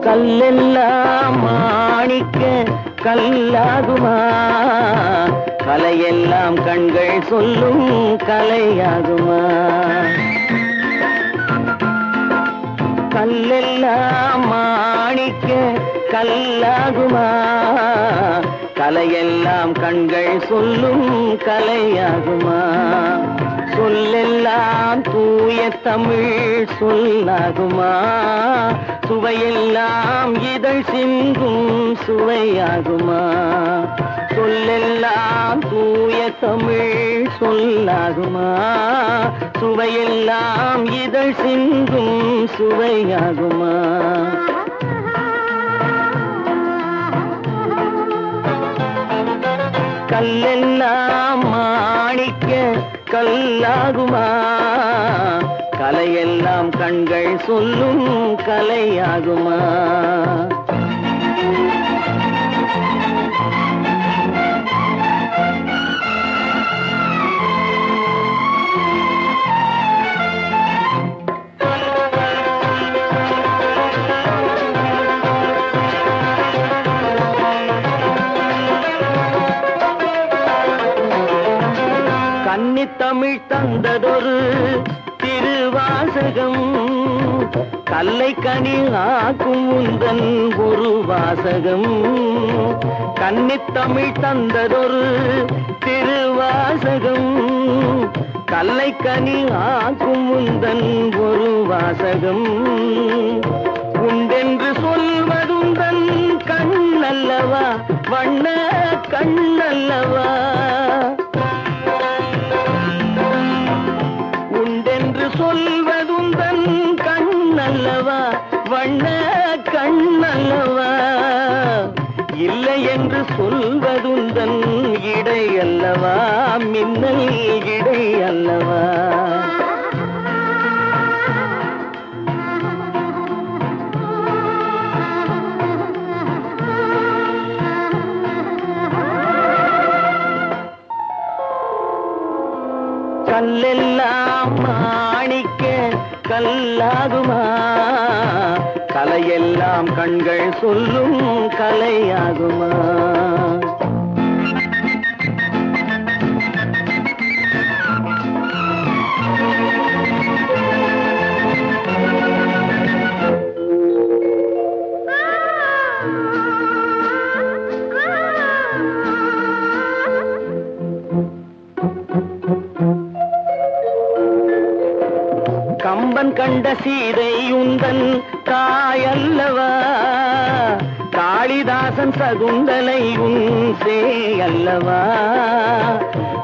கல்லெல்லாம் மாணிக்க கல்லாகுமா? கலையெல்லாம் கண்கள் சொல்லும் கலையாகுமா? கல்லெல்லாம் மாணிக்க கல்லாகுமா? கலையெல்லாம் கண்கள் சொல்லும் கலையாகுமா? சொல்லெல்லாம் தூய தமிழ் சொல்லாகுமா? சுவையெல்லாம் இதழ் சிந்தும் சுவையாகுமா? சொல்லெல்லாம் தூய தமிழ் சொல்லாகுமா? சுவையெல்லாம் இதழ் சிந்தும் சுவையாகுமா? கல்லெல்லாம் மாணிக்க கல்லாகுமா? கலையெல்லாம் கண்கள் சொல்லும் கலையாகுமா? தமிழ் தந்ததொரு திருவாசகம். கல்லை கனி ஆக்கும் உந்தன் ஒரு வாசகம். கன்னித்தமிழ் தந்ததொரு திருவாசகம். கல்லை கனி ஆக்கும் உந்தன் ஒரு வாசகம். கண்ணல்லவா வண்ண கண்ணல்லவா? இல்லை என்று சொல்வதுந்தன் இடை அல்லவா மின்னல் இடை அல்லவா கல்லெல்லாம் மாணி கல்லாகுமா? கலையெல்லாம் கண்கள் சொல்லும் கலையாகுமா? கண்ட சீதை உந்தன் தாயல்லவா? காளிதாசன் சகுந்தலை உன் அல்லவா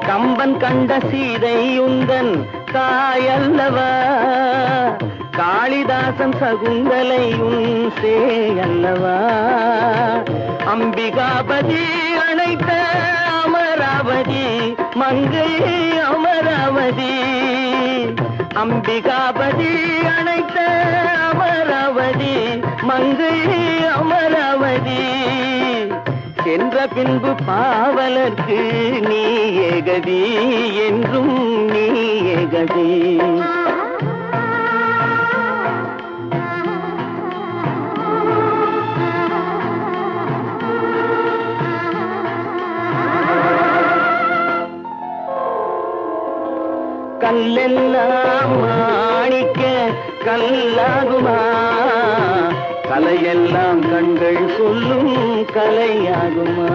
கம்பன் கண்ட சீதை உந்தன் தாயல்லவா? காளிதாசன் சகுந்தலை உன் அல்லவா அம்பிகாபதி அழைத்த அமராவதி மங்கை அமராவதி அம்பிகாபதி அழைத்த அமராவதி மங்கை அமராவதி. சென்ற பின்பு பாவலர்க்கு நீ ஏகதி என்றும் நீ ஏகதி. கல்லெல்லாம் மாணிக்க கல்லாகுமா? கலையெல்லாம் கண்கள் சொல்லும் கலையாகுமா?